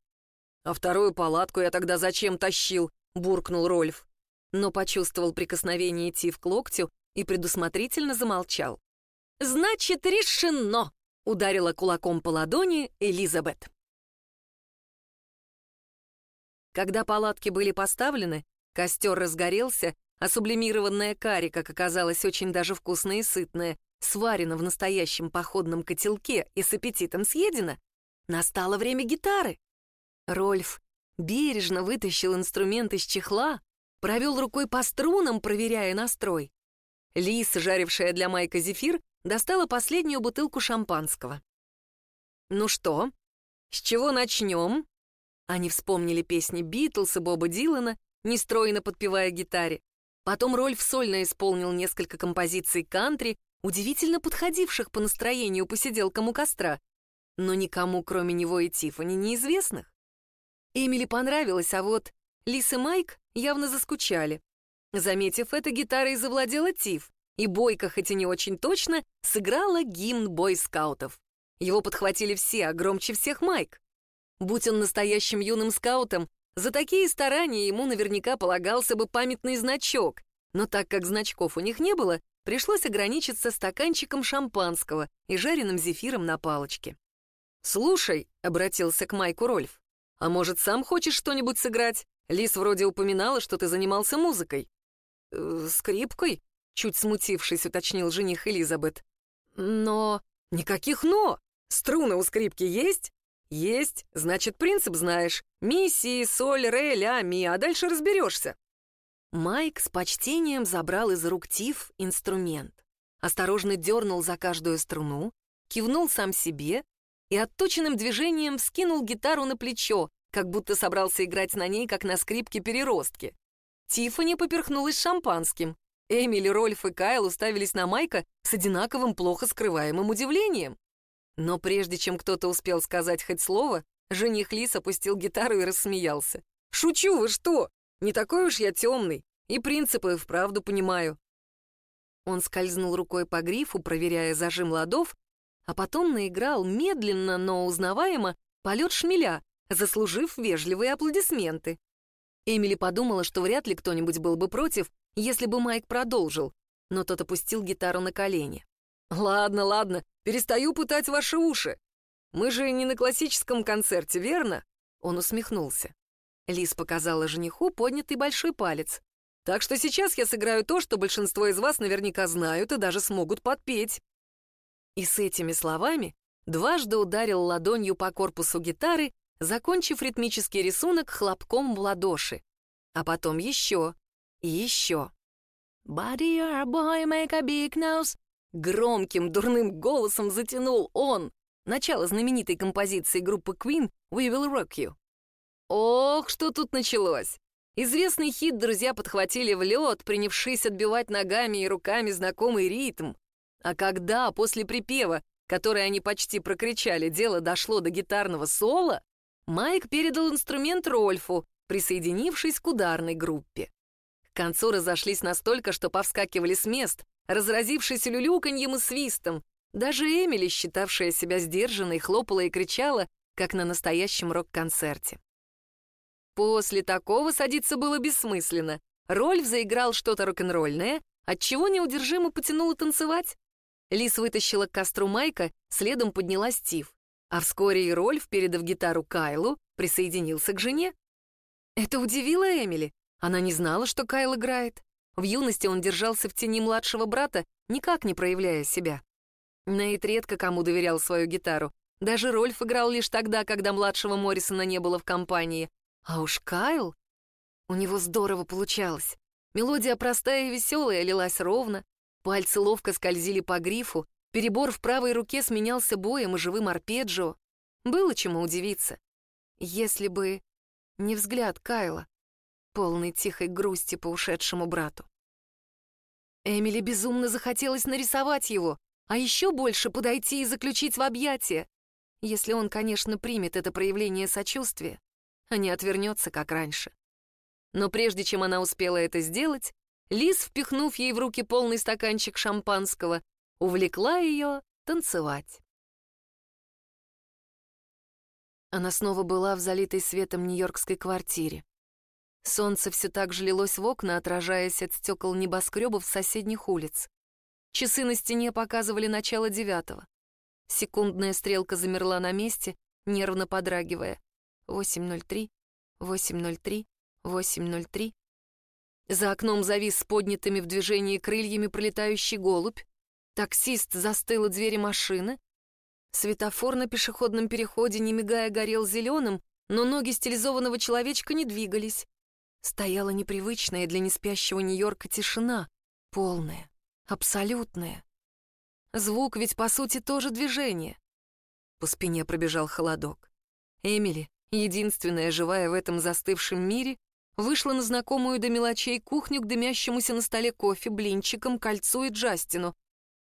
«А вторую палатку я тогда зачем тащил?» — буркнул Рольф. Но почувствовал прикосновение Тиф к локтю и предусмотрительно замолчал. «Значит, решено!» — ударила кулаком по ладони Элизабет. Когда палатки были поставлены, костер разгорелся, а сублимированная карри, как оказалось, очень даже вкусная и сытная, сварена в настоящем походном котелке и с аппетитом съедена, настало время гитары. Рольф бережно вытащил инструмент из чехла, провел рукой по струнам, проверяя настрой. Лис, жарившая для Майка зефир, достала последнюю бутылку шампанского. «Ну что, с чего начнем?» Они вспомнили песни Битлз и Боба Дилана, нестройно подпевая гитаре. Потом Рольф сольно исполнил несколько композиций кантри, удивительно подходивших по настроению посиделкам у костра, но никому, кроме него и Тиффани, неизвестных. Эмили понравилось, а вот Лис и Майк явно заскучали. Заметив это, гитарой завладела Тиф, и Бойко, хоть и не очень точно, сыграла гимн бойскаутов. Его подхватили все, а громче всех Майк. Будь он настоящим юным скаутом, за такие старания ему наверняка полагался бы памятный значок, но так как значков у них не было, пришлось ограничиться стаканчиком шампанского и жареным зефиром на палочке. «Слушай», — обратился к Майку Рольф, «а может, сам хочешь что-нибудь сыграть? Лис вроде упоминала, что ты занимался музыкой». «Э, «Скрипкой?» — чуть смутившись, уточнил жених Элизабет. «Но...» «Никаких «но». Струны у скрипки есть?» «Есть. Значит, принцип знаешь. Ми, си, соль, ре, ля, ми, а дальше разберешься». Майк с почтением забрал из рук Тиф инструмент. Осторожно дернул за каждую струну, кивнул сам себе и отточенным движением скинул гитару на плечо, как будто собрался играть на ней, как на скрипке переростки. Тиффани поперхнулась шампанским. Эмили, Рольф и Кайл уставились на Майка с одинаковым плохо скрываемым удивлением. Но прежде чем кто-то успел сказать хоть слово, жених Лис опустил гитару и рассмеялся. «Шучу, вы что? Не такой уж я темный, и принципы вправду понимаю». Он скользнул рукой по грифу, проверяя зажим ладов, а потом наиграл медленно, но узнаваемо полет шмеля, заслужив вежливые аплодисменты. Эмили подумала, что вряд ли кто-нибудь был бы против, если бы Майк продолжил, но тот опустил гитару на колени. «Ладно, ладно, перестаю пытать ваши уши. Мы же не на классическом концерте, верно?» Он усмехнулся. Лис показала жениху поднятый большой палец. «Так что сейчас я сыграю то, что большинство из вас наверняка знают и даже смогут подпеть». И с этими словами дважды ударил ладонью по корпусу гитары, закончив ритмический рисунок хлопком в ладоши. А потом еще и еще. «Buddy, you're a boy, make a big nose», громким дурным голосом затянул он начало знаменитой композиции группы Queen «We Will Rock You». Ох, что тут началось! Известный хит друзья подхватили в лед, принявшись отбивать ногами и руками знакомый ритм. А когда после припева, который они почти прокричали, дело дошло до гитарного соло, Майк передал инструмент Рольфу, присоединившись к ударной группе. К концу разошлись настолько, что повскакивали с мест, разразившись люлюканьем и свистом. Даже Эмили, считавшая себя сдержанной, хлопала и кричала, как на настоящем рок-концерте. После такого садиться было бессмысленно. Рольф заиграл что-то рок-н-ролльное, отчего неудержимо потянуло танцевать. Лис вытащила к костру Майка, следом подняла Стив. А вскоре и Рольф, передав гитару Кайлу, присоединился к жене. Это удивило Эмили. Она не знала, что Кайл играет. В юности он держался в тени младшего брата, никак не проявляя себя. Нейт редко кому доверял свою гитару. Даже Рольф играл лишь тогда, когда младшего Моррисона не было в компании. А уж Кайл... У него здорово получалось. Мелодия простая и веселая, лилась ровно, Пальцы ловко скользили по грифу, перебор в правой руке сменялся боем и живым арпеджио. Было чему удивиться. Если бы не взгляд Кайла, полный тихой грусти по ушедшему брату. Эмили безумно захотелось нарисовать его, а еще больше подойти и заключить в объятия, если он, конечно, примет это проявление сочувствия, а не отвернется, как раньше. Но прежде чем она успела это сделать, Лис, впихнув ей в руки полный стаканчик шампанского, увлекла ее танцевать. Она снова была в залитой светом нью-йоркской квартире. Солнце все так же лилось в окна, отражаясь от стекол небоскребов соседних улиц. Часы на стене показывали начало девятого. Секундная стрелка замерла на месте, нервно подрагивая. 8.03, 8.03, 8.03. За окном завис с поднятыми в движении крыльями пролетающий голубь. Таксист застыл у двери машины. Светофор на пешеходном переходе, не мигая, горел зеленым, но ноги стилизованного человечка не двигались. Стояла непривычная для неспящего Нью-Йорка тишина, полная, абсолютная. Звук ведь, по сути, тоже движение. По спине пробежал холодок. Эмили, единственная живая в этом застывшем мире, вышла на знакомую до мелочей кухню к дымящемуся на столе кофе, блинчикам, кольцу и Джастину.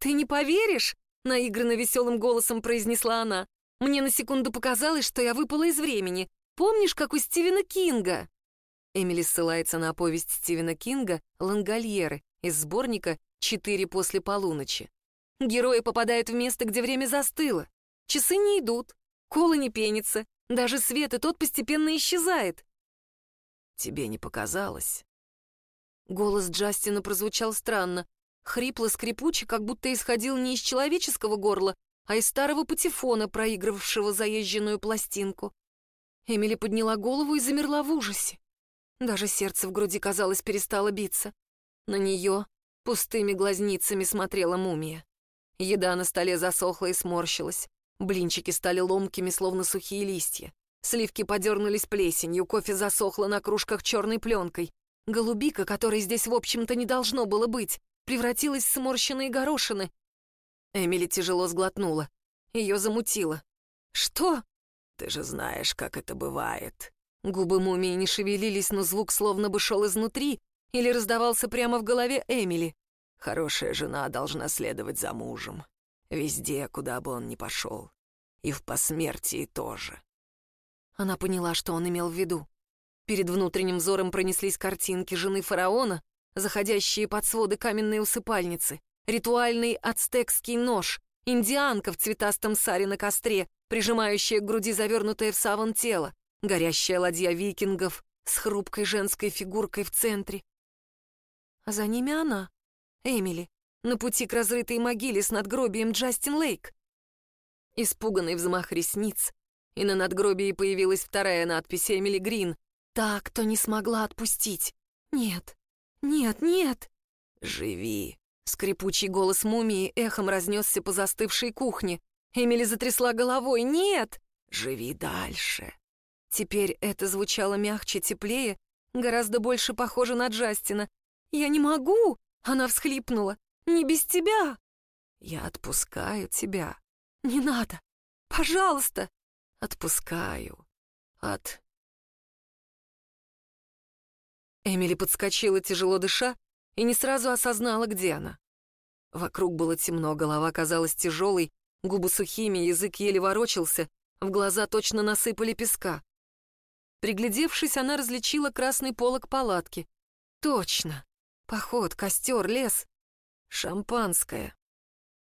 «Ты не поверишь?» — наигранно веселым голосом произнесла она. «Мне на секунду показалось, что я выпала из времени. Помнишь, как у Стивена Кинга?» Эмили ссылается на повесть Стивена Кинга «Лангольеры» из сборника «Четыре после полуночи». Герои попадают в место, где время застыло. Часы не идут, колы не пенится, даже свет и тот постепенно исчезает. Тебе не показалось?» Голос Джастина прозвучал странно, хрипло-скрипуче, как будто исходил не из человеческого горла, а из старого патефона, проигрывавшего заезженную пластинку. Эмили подняла голову и замерла в ужасе. Даже сердце в груди, казалось, перестало биться. На нее пустыми глазницами смотрела мумия. Еда на столе засохла и сморщилась. Блинчики стали ломкими, словно сухие листья. Сливки подернулись плесенью, кофе засохло на кружках черной пленкой. Голубика, которой здесь, в общем-то, не должно было быть, превратилась в сморщенные горошины. Эмили тяжело сглотнула. Ее замутило. «Что?» «Ты же знаешь, как это бывает». Губы мумии не шевелились, но звук словно бы шел изнутри или раздавался прямо в голове Эмили. «Хорошая жена должна следовать за мужем. Везде, куда бы он ни пошел. И в посмертии тоже». Она поняла, что он имел в виду. Перед внутренним взором пронеслись картинки жены фараона, заходящие под своды каменной усыпальницы, ритуальный ацтекский нож, индианка в цветастом саре на костре, прижимающая к груди завернутое в саван тело, горящая ладья викингов с хрупкой женской фигуркой в центре. А за ними она, Эмили, на пути к разрытой могиле с надгробием Джастин Лейк. Испуганный взмах ресниц, и на надгробии появилась вторая надпись Эмили Грин, Та, кто не смогла отпустить. Нет, нет, нет. Живи. Скрипучий голос мумии эхом разнесся по застывшей кухне. Эмили затрясла головой. Нет! Живи дальше. Теперь это звучало мягче, теплее, гораздо больше похоже на Джастина. «Я не могу!» — она всхлипнула. «Не без тебя!» «Я отпускаю тебя». «Не надо! Пожалуйста!» «Отпускаю. От Эмили подскочила, тяжело дыша, и не сразу осознала, где она. Вокруг было темно, голова казалась тяжелой, губы сухими, язык еле ворочался, в глаза точно насыпали песка. Приглядевшись, она различила красный полог палатки. Точно. Поход, костер, лес. Шампанское.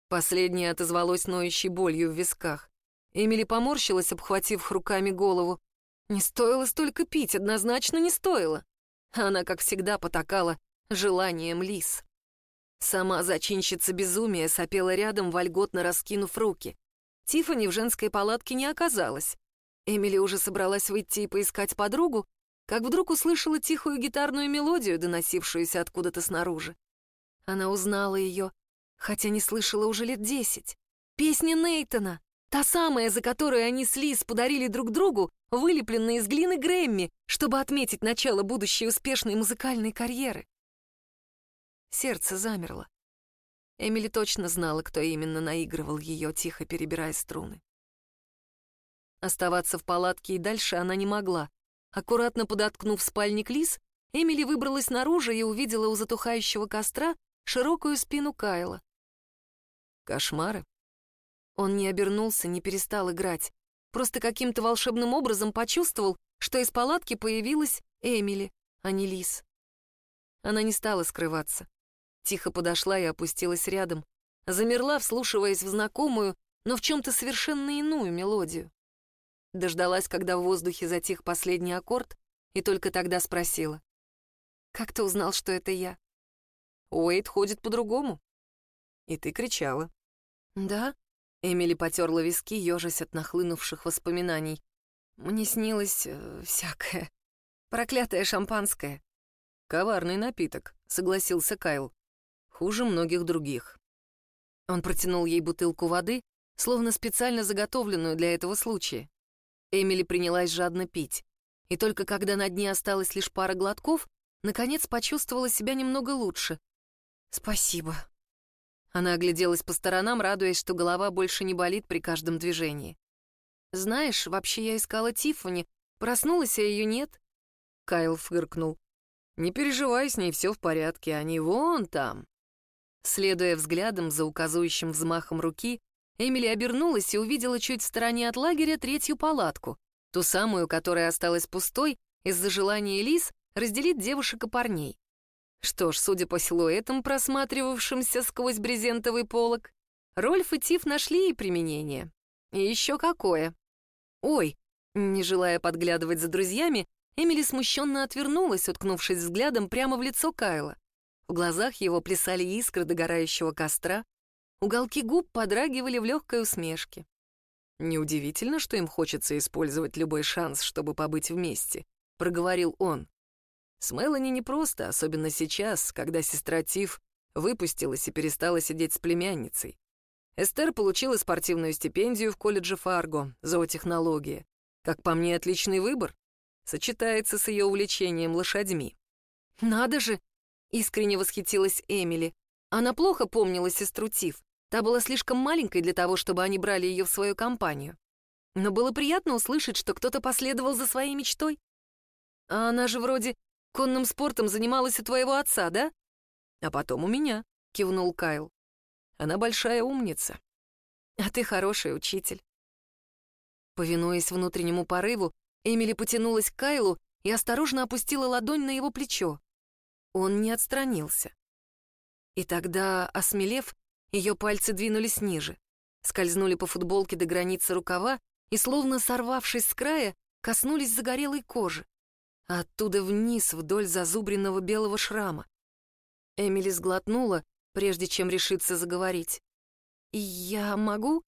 Последнее отозвалось ноющей болью в висках. Эмили поморщилась, обхватив руками голову. Не стоило столько пить, однозначно не стоило. Она, как всегда, потакала желанием лис. Сама зачинщица безумия сопела рядом, вольготно раскинув руки. Тифани в женской палатке не оказалось. Эмили уже собралась выйти и поискать подругу, как вдруг услышала тихую гитарную мелодию, доносившуюся откуда-то снаружи. Она узнала ее, хотя не слышала уже лет десять. Песня Нейтона, та самая, за которую они с Лиз подарили друг другу вылепленные из глины Грэмми, чтобы отметить начало будущей успешной музыкальной карьеры. Сердце замерло. Эмили точно знала, кто именно наигрывал ее, тихо перебирая струны. Оставаться в палатке и дальше она не могла. Аккуратно подоткнув спальник Лис, Эмили выбралась наружу и увидела у затухающего костра широкую спину Кайла. Кошмары. Он не обернулся, не перестал играть. Просто каким-то волшебным образом почувствовал, что из палатки появилась Эмили, а не Лис. Она не стала скрываться. Тихо подошла и опустилась рядом. Замерла, вслушиваясь в знакомую, но в чем-то совершенно иную мелодию. Дождалась, когда в воздухе затих последний аккорд, и только тогда спросила. «Как ты узнал, что это я?» «Уэйд ходит по-другому». «И ты кричала». «Да?» Эмили потерла виски, ежась от нахлынувших воспоминаний. Мне снилось э, всякое. Проклятое шампанское. Коварный напиток, согласился Кайл. Хуже многих других. Он протянул ей бутылку воды, словно специально заготовленную для этого случая. Эмили принялась жадно пить. И только когда на дне осталось лишь пара глотков, наконец почувствовала себя немного лучше. «Спасибо», она огляделась по сторонам, радуясь, что голова больше не болит при каждом движении. «Знаешь, вообще я искала Тиффани. Проснулась, а ее нет». Кайл фыркнул. «Не переживай, с ней все в порядке, они вон там». Следуя взглядом за указывающим взмахом руки, Эмили обернулась и увидела чуть в стороне от лагеря третью палатку, ту самую, которая осталась пустой из-за желания Лис разделить девушек и парней. Что ж, судя по силуэтам, просматривавшимся сквозь брезентовый полог, Рольф и Тиф нашли и применение. И еще какое. Ой, не желая подглядывать за друзьями, Эмили смущенно отвернулась, уткнувшись взглядом прямо в лицо Кайла. В глазах его плясали искры догорающего костра. Уголки губ подрагивали в легкой усмешке. «Неудивительно, что им хочется использовать любой шанс, чтобы побыть вместе», — проговорил он. «С Мелани непросто, особенно сейчас, когда сестра Тиф выпустилась и перестала сидеть с племянницей. Эстер получила спортивную стипендию в колледже Фарго, зоотехнология. Как по мне, отличный выбор. Сочетается с ее увлечением лошадьми. «Надо же!» — искренне восхитилась Эмили. Она плохо помнила сестру Тиф. Та была слишком маленькой для того, чтобы они брали ее в свою компанию. Но было приятно услышать, что кто-то последовал за своей мечтой. А она же вроде конным спортом занималась у твоего отца, да? А потом у меня, кивнул Кайл. Она большая умница. А ты хороший учитель. Повинуясь внутреннему порыву, Эмили потянулась к Кайлу и осторожно опустила ладонь на его плечо. Он не отстранился. И тогда, осмелев, ее пальцы двинулись ниже, скользнули по футболке до границы рукава и, словно сорвавшись с края, коснулись загорелой кожи, а оттуда вниз вдоль зазубренного белого шрама. Эмили сглотнула, прежде чем решиться заговорить. «Я могу?»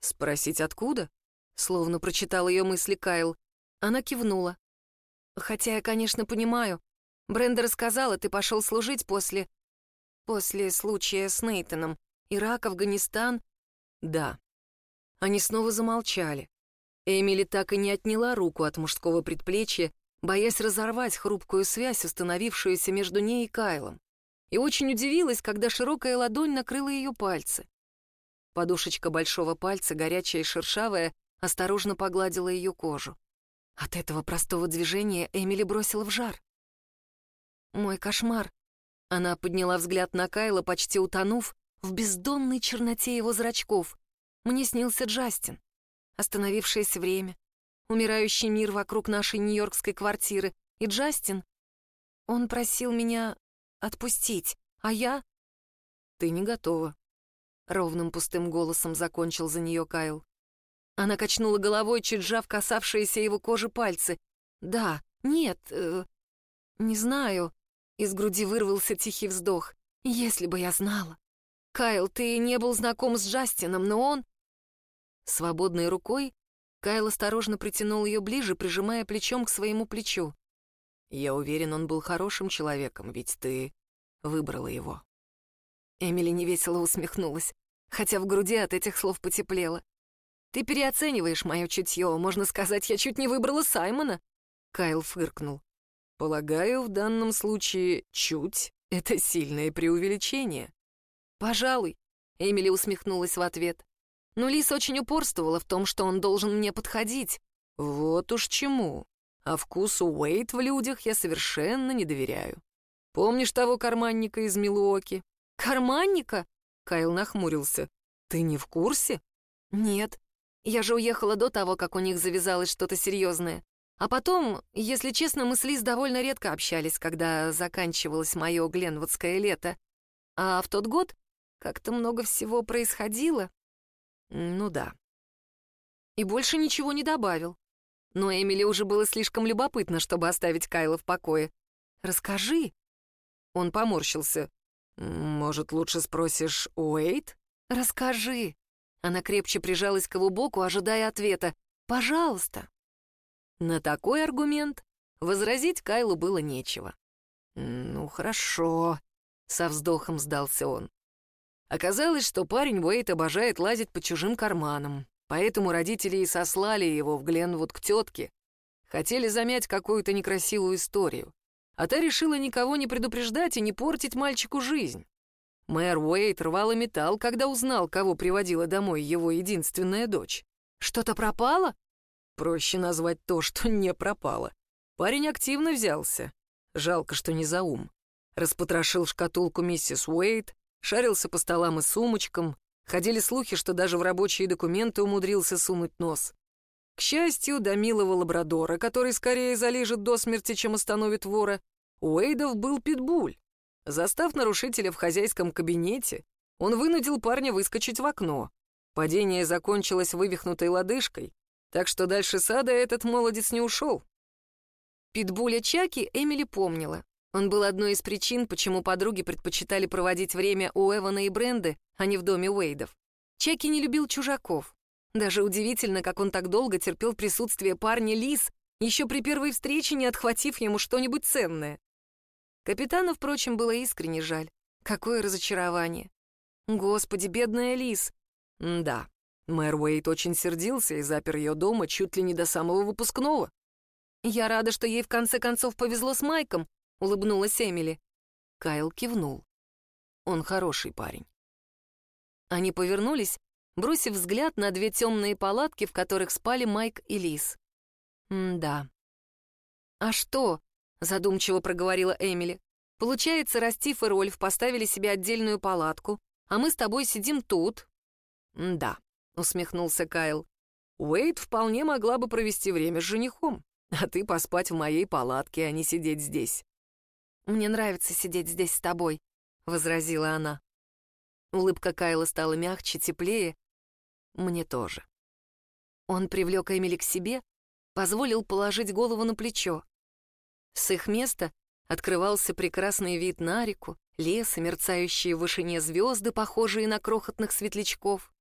«Спросить, откуда?» Словно прочитал ее мысли Кайл. Она кивнула. «Хотя я, конечно, понимаю. Бренда рассказала, ты пошел служить после... После случая с Нейтаном. Ирак, Афганистан. Да. Они снова замолчали. Эмили так и не отняла руку от мужского предплечья, боясь разорвать хрупкую связь, установившуюся между ней и Кайлом. И очень удивилась, когда широкая ладонь накрыла ее пальцы. Подушечка большого пальца, горячая и шершавая, осторожно погладила ее кожу. От этого простого движения Эмили бросила в жар. «Мой кошмар», она подняла взгляд на Кайла, почти утонув в бездонной черноте его зрачков. Мне снился Джастин. Остановившееся время, умирающий мир вокруг нашей нью-йоркской квартиры. И Джастин, он просил меня отпустить, а я... Ты не готова. Ровным пустым голосом закончил за нее Кайл. Она качнула головой, чуть сжав касавшиеся его кожи пальцы. «Да, нет, э, не знаю. Из груди вырвался тихий вздох. «Если бы я знала! Кайл, ты не был знаком с Джастином, но он...» Свободной рукой Кайл осторожно притянул ее ближе, прижимая плечом к своему плечу. «Я уверен, он был хорошим человеком, ведь ты выбрала его». Эмили невесело усмехнулась, хотя в груди от этих слов потеплело. «Ты переоцениваешь мое чутье, можно сказать, я чуть не выбрала Саймона». Кайл фыркнул. Полагаю, в данном случае «чуть» — это сильное преувеличение. «Пожалуй», — Эмили усмехнулась в ответ. «Но Лис очень упорствовала в том, что он должен мне подходить». «Вот уж чему. А вкусу Уэйт в людях я совершенно не доверяю. Помнишь того карманника из Милуоки?» «Карманника?» — Кайл нахмурился. «Ты не в курсе?» «Нет. Я же уехала до того, как у них завязалось что-то серьезное. А потом, если честно, мы с Лиз довольно редко общались, когда заканчивалось мое гленвудское лето. А в тот год как-то много всего происходило. Ну да. И больше ничего не добавил. Но Эмили уже было слишком любопытно, чтобы оставить Кайла в покое. «Расскажи». Он поморщился. «Может, лучше спросишь Уэйт?» «Расскажи». Она крепче прижалась к его боку, ожидая ответа. «Пожалуйста». На такой аргумент возразить Кайлу было нечего. «Ну, хорошо», — со вздохом сдался он. Оказалось, что парень Уэйт обожает лазить по чужим карманам, поэтому родители и сослали его в Гленвуд к тетке. Хотели замять какую-то некрасивую историю. А та решила никого не предупреждать и не портить мальчику жизнь. Мэр Уэйт рвал и металл, когда узнал, кого приводила домой его единственная дочь. «Что-то пропало?» Проще назвать то, что не пропало. Парень активно взялся. Жалко, что не за ум. Распотрошил шкатулку миссис Уэйт, шарился по столам и сумочкам. Ходили слухи, что даже в рабочие документы умудрился сунуть нос. К счастью, до милого лабрадора, который скорее залежит до смерти, чем остановит вора, у Уэйдов был питбуль. Застав нарушителя в хозяйском кабинете, он вынудил парня выскочить в окно. Падение закончилось вывихнутой лодыжкой, так что дальше сада этот молодец не ушел. Питбуля Чаки Эмили помнила. Он был одной из причин, почему подруги предпочитали проводить время у Эвана и Бренды, а не в доме Уэйдов. Чаки не любил чужаков. Даже удивительно, как он так долго терпел присутствие парня Лис, еще при первой встрече не отхватив ему что-нибудь ценное. Капитана, впрочем, было искренне жаль. Какое разочарование. Господи, бедная Лис. М да, мэр Уэйт очень сердился и запер ее дома чуть ли не до самого выпускного. Я рада, что ей в конце концов повезло с Майком, улыбнулась Эмили. Кайл кивнул. Он хороший парень. Они повернулись, бросив взгляд на две темные палатки, в которых спали Майк и Лис. «М-да». «А что?» — задумчиво проговорила Эмили. «Получается, Растиф и Рольф поставили себе отдельную палатку, а мы с тобой сидим тут». «Да», — усмехнулся Кайл. «Уэйд вполне могла бы провести время с женихом, а ты поспать в моей палатке, а не сидеть здесь». «Мне нравится сидеть здесь с тобой», — возразила она. Улыбка Кайла стала мягче, теплее. Мне тоже. Он привлек Эмили к себе, позволил положить голову на плечо. С их места открывался прекрасный вид на реку, лес и мерцающие в вышине звезды, похожие на крохотных светлячков.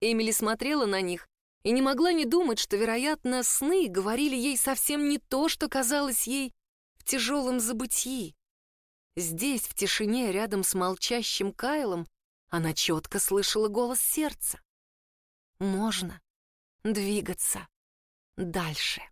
Эмили смотрела на них и не могла не думать, что, вероятно, сны говорили ей совсем не то, что казалось ей в тяжелом забытии. Здесь, в тишине, рядом с молчащим Кайлом, она четко слышала голос сердца. Можно двигаться дальше.